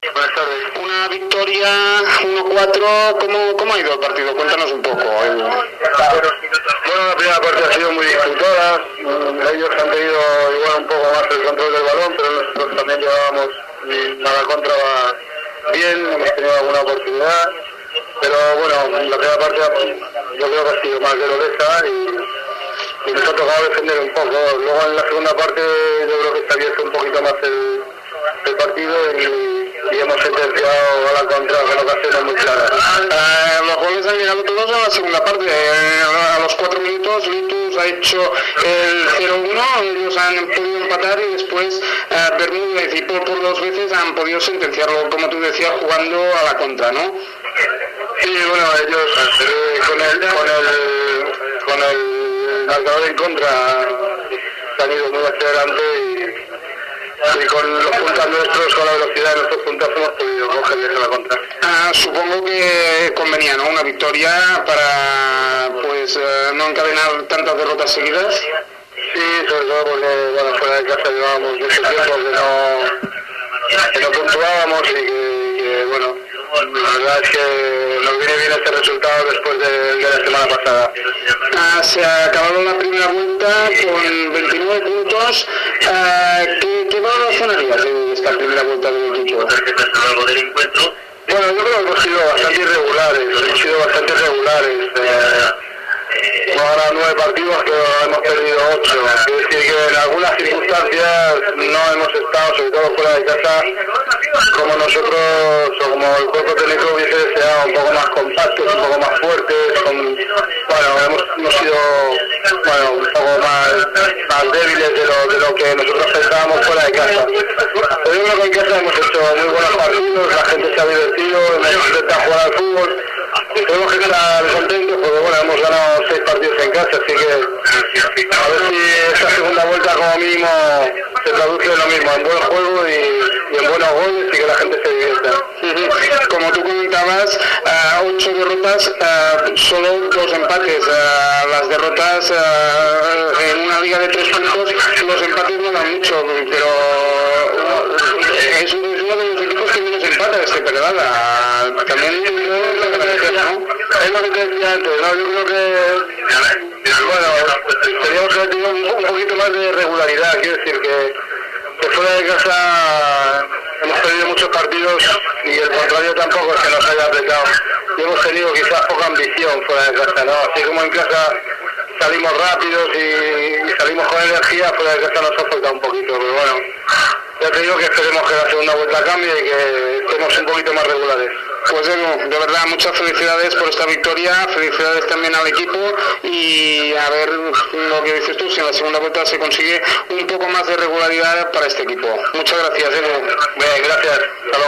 Buenas tardes. Una victoria 1-4, ¿cómo, ¿cómo ha ido el partido? Cuéntanos un poco. Bueno, la primera parte ha sido muy disputada. Ellos han tenido igual un poco más el control del balón, pero nosotros también llevábamos a la contra bien, hemos tenido alguna oportunidad. Pero bueno, la primera parte yo creo que ha sido más dolorosa y, y nos ha tocado defender un poco. Luego en la segunda parte yo creo que se ha un poquito más el, el partido y, y hemos sentenciado a la contra con ocasiones muy claras. Eh, los goles han llegado todos a la segunda parte. Eh, a los cuatro minutos Litus ha hecho el 0-1, ellos han podido empatar y después eh, Bermúdez y Paul por dos veces han podido sentenciarlo, como tú decías, jugando a la contra, ¿no? Sí, bueno, ellos eh, con el con el con el marcador en contra se han ido muy hacia adelante y, y con los puntos nuestros, con la velocidad de nuestros puntos hemos podido cogerles a la contra. Ah, supongo que convenía, ¿no? Una victoria para pues eh, no encadenar tantas derrotas seguidas. Sí, sobre todo porque bueno, fuera de casa llevábamos mucho tiempo que no, que no puntuábamos y que, que, bueno, la verdad es que nos viene bien este resultado después de, de la semana pasada. Ah, se ha acabado la primera vuelta con 29 puntos. Ah, ¿qué, ¿Qué valoración harías de esta primera vuelta del equipo? Bueno, yo creo que hemos sido bastante irregulares, hemos sido bastante regulares. Eh, ahora nueve partidos que hemos perdido ocho. Quiere decir que en algunas circunstancias no hemos estado, sobre todo fuera de casa, como nosotros o como el cuerpo técnico hubiese deseado, un poco más compactos, un poco más fuertes. Más débiles de lo, de lo que nosotros pensábamos fuera de casa. Pero yo creo que en casa hemos hecho muy buenos partidos, la gente se ha divertido, hemos intentado jugar al fútbol. Tenemos que estar contentos porque bueno, hemos ganado seis partidos en casa, así que a ver si esta segunda vuelta como mínimo se traduce en lo mismo, en buen juego y, y en buenos goles y que la gente se divierta. Ujú. Como tú comentabas, ah, ocho derrotas, solo dos empates. Las derrotas en una liga de tres puntos, los empates no dan mucho, pero eh, es uno de los equipos que menos empata este Peralada. También es lo que te decía antes, ¿no? Yo creo que, bueno, teníamos que haber tenido un, un poquito más de regularidad, quiero decir que, que fuera de casa hemos perdido muchos partidos y el contrario tampoco es que nos haya apretado. Y hemos tenido quizás poca ambición fuera de casa, ¿no? Así como en casa salimos rápidos y, y salimos con energía, fuera de casa nos ha faltado un poquito, pero bueno, ya te digo que esperemos que la segunda vuelta cambie y que estemos un poquito más regulares. Pues Edu, de verdad muchas felicidades por esta victoria, felicidades también al equipo y a ver lo que dices tú, si en la segunda vuelta se consigue un poco más de regularidad para este equipo. Muchas gracias Edu. Bien, gracias. Hasta luego.